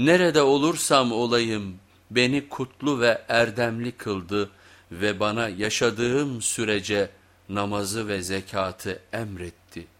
Nerede olursam olayım beni kutlu ve erdemli kıldı ve bana yaşadığım sürece namazı ve zekatı emretti.''